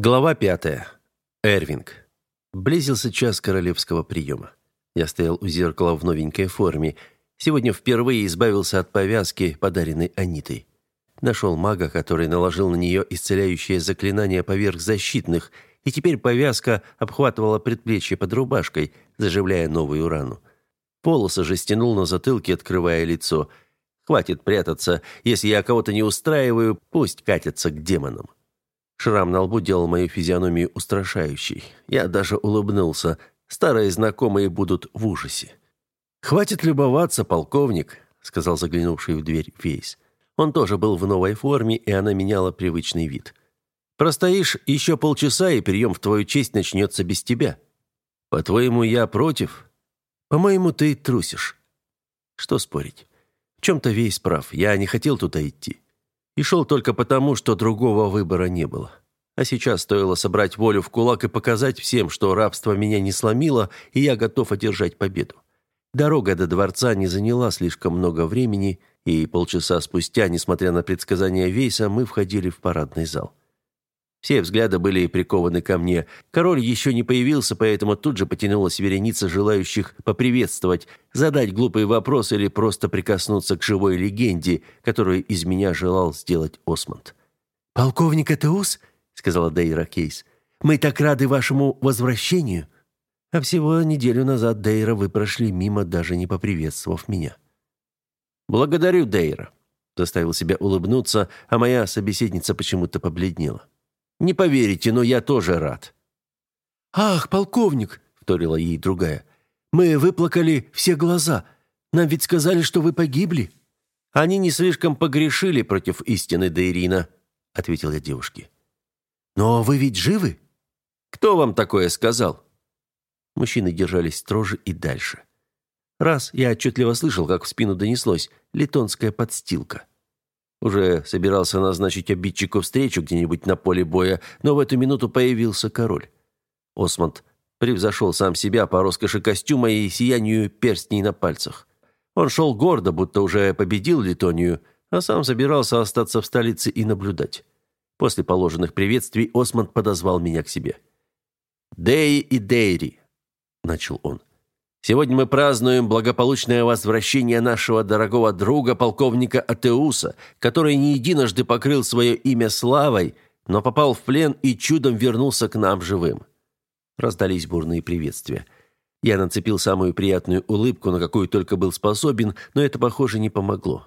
Глава пятая. Эрвинг. Близился час королевского приема. Я стоял у зеркала в новенькой форме. Сегодня впервые избавился от повязки, подаренной Анитой. Нашел мага, который наложил на нее исцеляющее заклинание поверх защитных, и теперь повязка обхватывала предплечье под рубашкой, заживляя новую рану. Полосы же стянул на затылке, открывая лицо. Хватит прятаться. Если я кого-то не устраиваю, пусть катятся к демонам. Шрам на лбу делал мою физиономию устрашающей. Я даже улыбнулся. Старые знакомые будут в ужасе. «Хватит любоваться, полковник», — сказал заглянувший в дверь Фейс. Он тоже был в новой форме, и она меняла привычный вид. «Простоишь еще полчаса, и прием в твою честь начнется без тебя. По-твоему, я против? По-моему, ты трусишь». Что спорить? В чем-то Вейс прав. Я не хотел туда идти. И шел только потому, что другого выбора не было. А сейчас стоило собрать волю в кулак и показать всем, что рабство меня не сломило, и я готов одержать победу. Дорога до дворца не заняла слишком много времени, и полчаса спустя, несмотря на предсказания Вейса, мы входили в парадный зал. Все взгляды были прикованы ко мне. Король еще не появился, поэтому тут же потянулась вереница желающих поприветствовать, задать глупый вопрос или просто прикоснуться к живой легенде, которую из меня желал сделать Осмонд. «Полковник Этеус?» — сказала Дейра Кейс. «Мы так рады вашему возвращению!» А всего неделю назад, Дейра, вы прошли мимо, даже не поприветствовав меня. «Благодарю, Дейра», — заставил себя улыбнуться, а моя собеседница почему-то побледнела. Не поверите, но я тоже рад». «Ах, полковник!» — вторила ей другая. «Мы выплакали все глаза. Нам ведь сказали, что вы погибли». «Они не слишком погрешили против истины, Дейрина», — ответил я девушке. «Но вы ведь живы?» «Кто вам такое сказал?» Мужчины держались строже и дальше. Раз я отчетливо слышал, как в спину донеслось «литонская подстилка». Уже собирался назначить обидчику встречу где-нибудь на поле боя, но в эту минуту появился король. Осмонд превзошел сам себя по роскоши костюма и сиянию перстней на пальцах. Он шел гордо, будто уже победил Литонию, а сам собирался остаться в столице и наблюдать. После положенных приветствий Осмонд подозвал меня к себе. «Деи и Дейри», — начал он. Сегодня мы празднуем благополучное возвращение нашего дорогого друга, полковника Атеуса, который не единожды покрыл свое имя славой, но попал в плен и чудом вернулся к нам живым. Раздались бурные приветствия. Я нацепил самую приятную улыбку, на какую только был способен, но это, похоже, не помогло.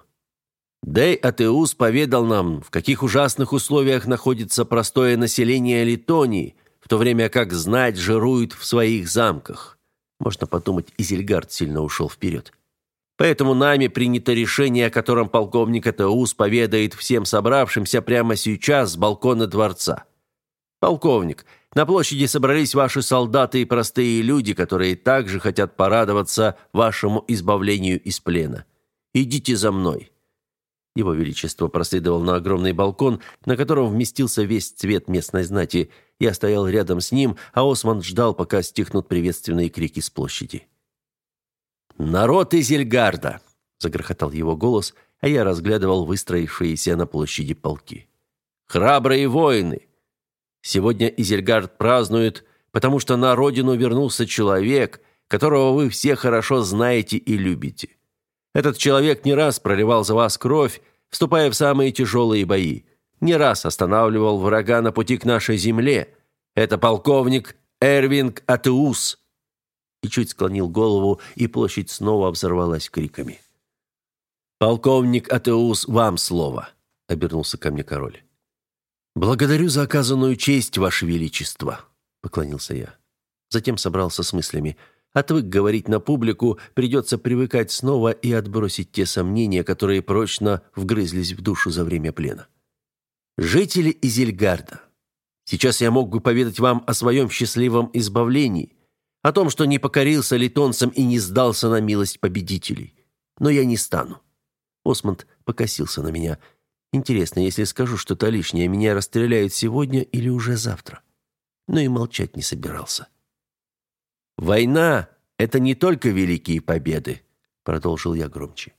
Дэй Атеус поведал нам, в каких ужасных условиях находится простое население Литонии, в то время как знать жирует в своих замках. Можно подумать, Изельгард сильно ушел вперед. Поэтому нами принято решение, о котором полковник Атеус поведает всем собравшимся прямо сейчас с балкона дворца. Полковник, на площади собрались ваши солдаты и простые люди, которые также хотят порадоваться вашему избавлению из плена. Идите за мной. Его Величество проследовал на огромный балкон, на котором вместился весь цвет местной знати. Я стоял рядом с ним, а Осман ждал, пока стихнут приветственные крики с площади. «Народ Изельгарда!» — загрохотал его голос, а я разглядывал выстроившиеся на площади полки. «Храбрые воины! Сегодня Изельгард празднует, потому что на родину вернулся человек, которого вы все хорошо знаете и любите. Этот человек не раз проливал за вас кровь, вступая в самые тяжелые бои. Не раз останавливал врага на пути к нашей земле. Это полковник Эрвинг Атеус. И чуть склонил голову, и площадь снова взорвалась криками. «Полковник Атеус, вам слово», — обернулся ко мне король. «Благодарю за оказанную честь, Ваше Величество», — поклонился я. Затем собрался с мыслями — Отвык говорить на публику, придется привыкать снова и отбросить те сомнения, которые прочно вгрызлись в душу за время плена. Жители Изельгарда, сейчас я мог бы поведать вам о своем счастливом избавлении, о том, что не покорился литонцам и не сдался на милость победителей. Но я не стану. Осмонд покосился на меня. Интересно, если скажу что-то лишнее, меня расстреляют сегодня или уже завтра. Но и молчать не собирался. «Война — это не только великие победы», — продолжил я громче.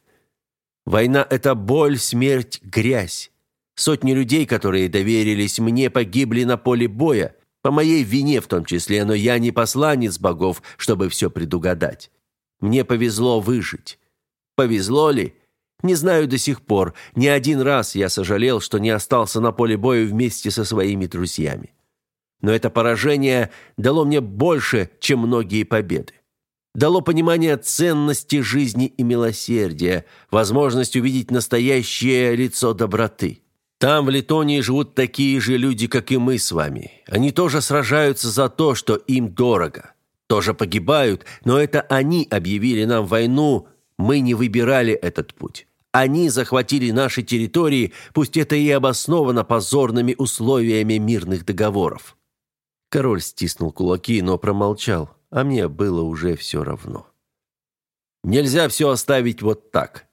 «Война — это боль, смерть, грязь. Сотни людей, которые доверились мне, погибли на поле боя, по моей вине в том числе, но я не посланец богов, чтобы все предугадать. Мне повезло выжить. Повезло ли? Не знаю до сих пор. Не один раз я сожалел, что не остался на поле боя вместе со своими друзьями. Но это поражение дало мне больше, чем многие победы. Дало понимание ценности жизни и милосердия, возможность увидеть настоящее лицо доброты. Там, в Литонии, живут такие же люди, как и мы с вами. Они тоже сражаются за то, что им дорого. Тоже погибают, но это они объявили нам войну, мы не выбирали этот путь. Они захватили наши территории, пусть это и обосновано позорными условиями мирных договоров. Король стиснул кулаки, но промолчал, а мне было уже все равно. Нельзя все оставить вот так.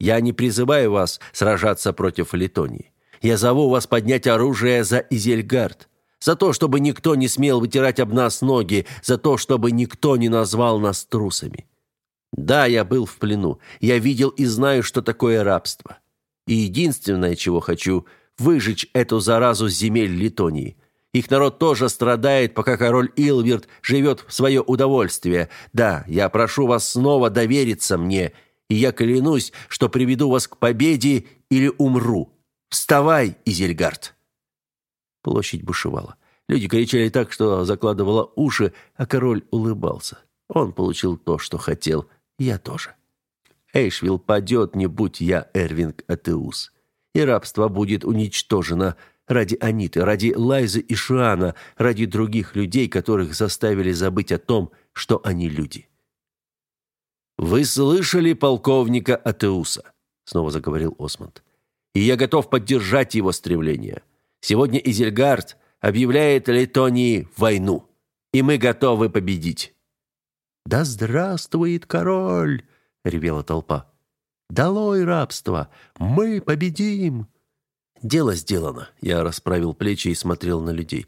Я не призываю вас сражаться против Литонии. Я зову вас поднять оружие за Изельгард, за то, чтобы никто не смел вытирать об нас ноги, за то, чтобы никто не назвал нас трусами. Да, я был в плену. Я видел и знаю, что такое рабство. И единственное, чего хочу, выжечь эту заразу земель Литонии. Их народ тоже страдает, пока король Илверт живет в свое удовольствие. Да, я прошу вас снова довериться мне, и я клянусь, что приведу вас к победе или умру. Вставай, Изельгард!» Площадь бушевала. Люди кричали так, что закладывало уши, а король улыбался. Он получил то, что хотел. Я тоже. Эйшвилл падет, не будь я Эрвинг Атеус. И рабство будет уничтожено ради Аниты, ради Лайзы и Шуана, ради других людей, которых заставили забыть о том, что они люди. «Вы слышали полковника Атеуса?» — снова заговорил Осмонд. «И я готов поддержать его стремление. Сегодня Изельгард объявляет Литонии войну, и мы готовы победить». «Да здравствует король!» — ревела толпа. «Долой рабство! Мы победим!» «Дело сделано!» — я расправил плечи и смотрел на людей.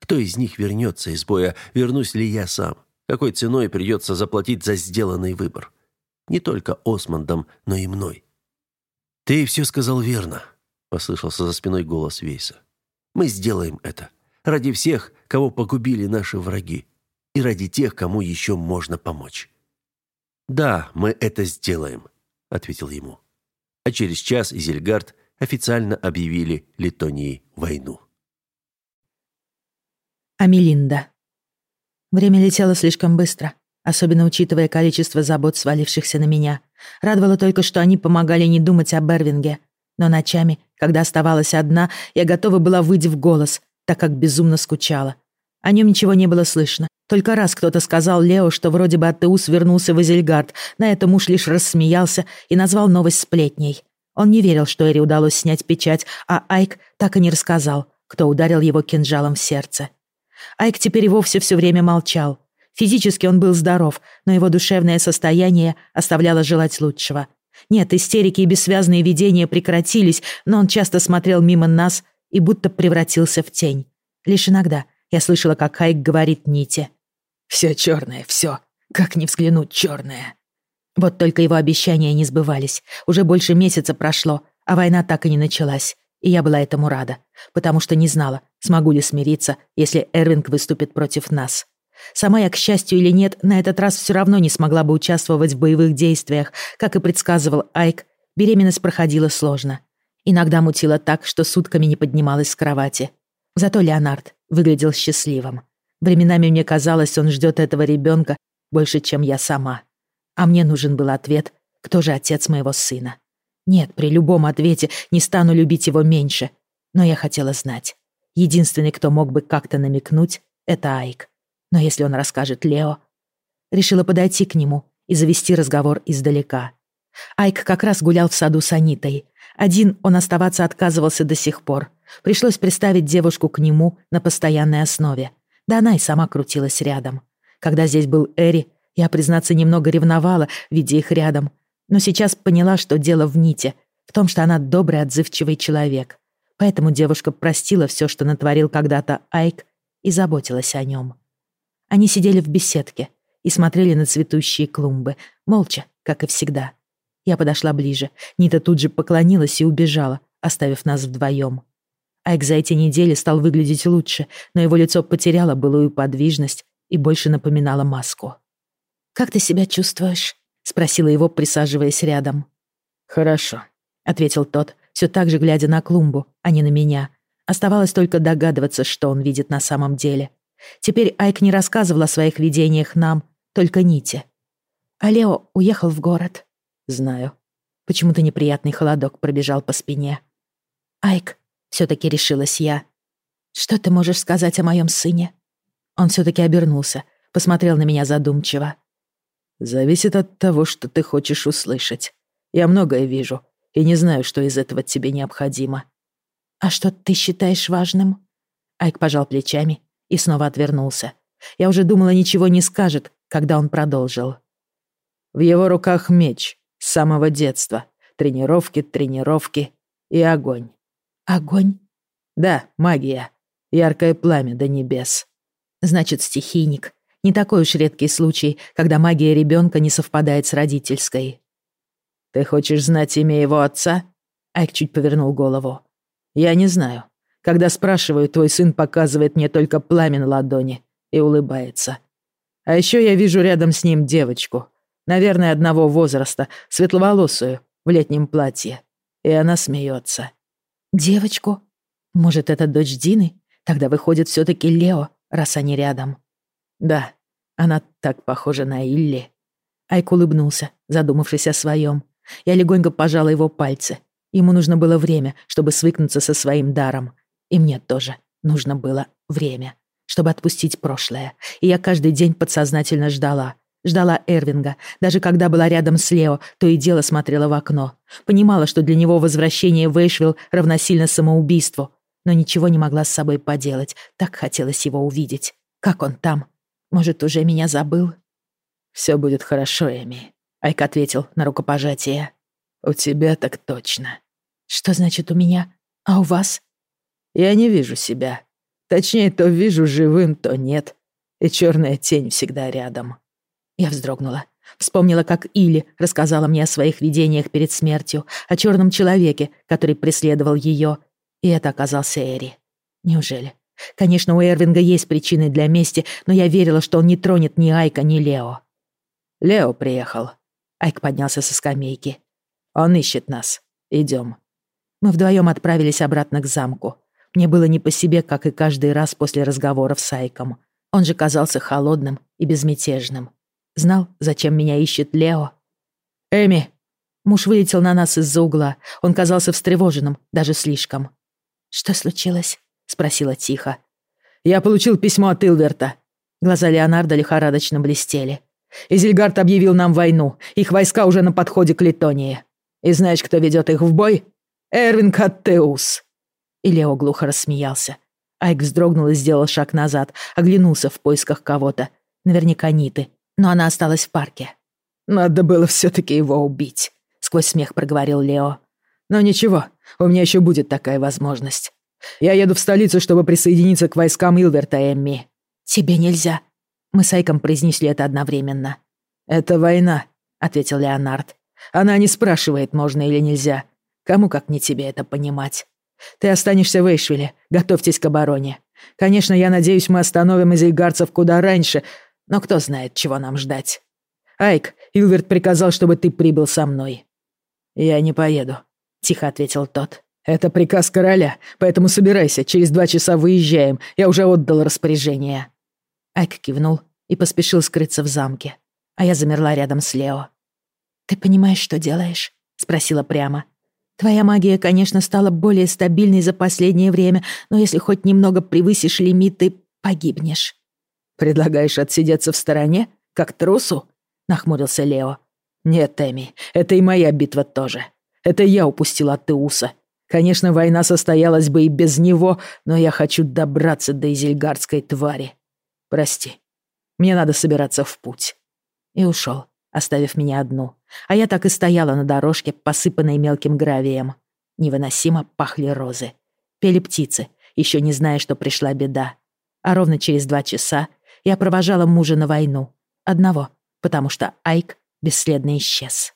«Кто из них вернется из боя? Вернусь ли я сам? Какой ценой придется заплатить за сделанный выбор? Не только Османдом, но и мной». «Ты все сказал верно», — послышался за спиной голос Вейса. «Мы сделаем это. Ради всех, кого погубили наши враги и ради тех, кому еще можно помочь. «Да, мы это сделаем», — ответил ему. А через час Изельгард официально объявили Литонии войну. Амелинда. Время летело слишком быстро, особенно учитывая количество забот, свалившихся на меня. Радовало только, что они помогали не думать о Бервинге. Но ночами, когда оставалась одна, я готова была выйти в голос, так как безумно скучала. О нем ничего не было слышно. Только раз кто-то сказал Лео, что вроде бы Аттеус вернулся в Изельгард. На это муж лишь рассмеялся и назвал новость сплетней. Он не верил, что Эри удалось снять печать, а Айк так и не рассказал, кто ударил его кинжалом в сердце. Айк теперь и вовсе все время молчал. Физически он был здоров, но его душевное состояние оставляло желать лучшего. Нет, истерики и бессвязные видения прекратились, но он часто смотрел мимо нас и будто превратился в тень. Лишь иногда — я слышала, как Хайк говорит Ните. «Все черное, все. Как не взглянуть, черное». Вот только его обещания не сбывались. Уже больше месяца прошло, а война так и не началась. И я была этому рада, потому что не знала, смогу ли смириться, если Эрвинг выступит против нас. Сама я, к счастью или нет, на этот раз все равно не смогла бы участвовать в боевых действиях. Как и предсказывал Айк, беременность проходила сложно. Иногда мутила так, что сутками не поднималась с кровати. Зато Леонард выглядел счастливым. Временами мне казалось, он ждет этого ребенка больше, чем я сама. А мне нужен был ответ, кто же отец моего сына. Нет, при любом ответе не стану любить его меньше. Но я хотела знать. Единственный, кто мог бы как-то намекнуть, это Айк. Но если он расскажет Лео... Решила подойти к нему и завести разговор издалека. Айк как раз гулял в саду с Анитой. Один он оставаться отказывался до сих пор. Пришлось приставить девушку к нему на постоянной основе. Да она и сама крутилась рядом. Когда здесь был Эри, я, признаться, немного ревновала, видя их рядом. Но сейчас поняла, что дело в Ните, в том, что она добрый, отзывчивый человек. Поэтому девушка простила все, что натворил когда-то Айк, и заботилась о нем. Они сидели в беседке и смотрели на цветущие клумбы, молча, как и всегда. Я подошла ближе. Нита тут же поклонилась и убежала, оставив нас вдвоем. Айк за эти недели стал выглядеть лучше, но его лицо потеряло былую подвижность и больше напоминало маску. «Как ты себя чувствуешь?» — спросила его, присаживаясь рядом. «Хорошо», — ответил тот, все так же глядя на клумбу, а не на меня. Оставалось только догадываться, что он видит на самом деле. Теперь Айк не рассказывал о своих видениях нам, только Ните. А Лео уехал в город. Знаю. Почему-то неприятный холодок пробежал по спине. Айк, все-таки решилась я. Что ты можешь сказать о моем сыне? Он все-таки обернулся, посмотрел на меня задумчиво. Зависит от того, что ты хочешь услышать. Я многое вижу и не знаю, что из этого тебе необходимо. А что ты считаешь важным? Айк пожал плечами и снова отвернулся. Я уже думала, ничего не скажет, когда он продолжил. В его руках меч с самого детства. Тренировки, тренировки и огонь. Огонь? Да, магия. Яркое пламя до небес. Значит, стихийник. Не такой уж редкий случай, когда магия ребенка не совпадает с родительской. Ты хочешь знать имя его отца? Айк чуть повернул голову. Я не знаю. Когда спрашиваю, твой сын показывает мне только пламя на ладони и улыбается. А еще я вижу рядом с ним девочку, наверное, одного возраста, светловолосую, в летнем платье. И она смеется. Девочку? Может, это дочь Дины? Тогда выходит все таки Лео, раз они рядом. Да, она так похожа на Илли. Айк улыбнулся, задумавшись о своем. Я легонько пожала его пальцы. Ему нужно было время, чтобы свыкнуться со своим даром. И мне тоже нужно было время, чтобы отпустить прошлое. И я каждый день подсознательно ждала. Ждала Эрвинга. Даже когда была рядом с Лео, то и дело смотрела в окно. Понимала, что для него возвращение в Эйшвилл равносильно самоубийству. Но ничего не могла с собой поделать. Так хотелось его увидеть. Как он там? Может, уже меня забыл? «Все будет хорошо, Эми», — Айк ответил на рукопожатие. «У тебя так точно». «Что значит у меня? А у вас?» «Я не вижу себя. Точнее, то вижу живым, то нет. И черная тень всегда рядом». Я вздрогнула. Вспомнила, как Или рассказала мне о своих видениях перед смертью, о черном человеке, который преследовал ее. И это оказался Эри. Неужели? Конечно, у Эрвинга есть причины для мести, но я верила, что он не тронет ни Айка, ни Лео. «Лео приехал». Айк поднялся со скамейки. Он ищет нас. Идем. Мы вдвоем отправились обратно к замку. Мне было не по себе, как и каждый раз после разговоров с Айком. Он же казался холодным и безмятежным. Знал, зачем меня ищет Лео. «Эми!» Муж вылетел на нас из-за угла. Он казался встревоженным, даже слишком. «Что случилось?» — спросила тихо. «Я получил письмо от Илверта». Глаза Леонардо лихорадочно блестели. «Изельгард объявил нам войну. Их войска уже на подходе к Литонии. И знаешь, кто ведет их в бой? Эрвин Каттеус!» И Лео глухо рассмеялся. Айк вздрогнул и сделал шаг назад, оглянулся в поисках кого-то. Наверняка Ниты, но она осталась в парке. «Надо было все-таки его убить», — сквозь смех проговорил Лео. «Но ничего, у меня еще будет такая возможность. Я еду в столицу, чтобы присоединиться к войскам Илверта, Эмми». «Тебе нельзя». Мы с Айком произнесли это одновременно. «Это война», — ответил Леонард. Она не спрашивает, можно или нельзя. Кому как не тебе это понимать. Ты останешься в Эйшвилле, готовьтесь к обороне. Конечно, я надеюсь, мы остановим изельгарцев куда раньше, но кто знает, чего нам ждать. Айк, Илверт приказал, чтобы ты прибыл со мной. Я не поеду, тихо ответил тот. Это приказ короля, поэтому собирайся, через два часа выезжаем, я уже отдал распоряжение. Айк кивнул и поспешил скрыться в замке, а я замерла рядом с Лео. «Ты понимаешь, что делаешь?» — спросила прямо. «Твоя магия, конечно, стала более стабильной за последнее время, но если хоть немного превысишь лимит, ты погибнешь». «Предлагаешь отсидеться в стороне, как трусу?» — нахмурился Лео. «Нет, Эми, это и моя битва тоже. Это я упустил от Теуса. Конечно, война состоялась бы и без него, но я хочу добраться до изельгардской твари. Прости, мне надо собираться в путь». И ушел оставив меня одну. А я так и стояла на дорожке, посыпанной мелким гравием. Невыносимо пахли розы. Пели птицы, еще не зная, что пришла беда. А ровно через два часа я провожала мужа на войну. Одного, потому что Айк бесследно исчез.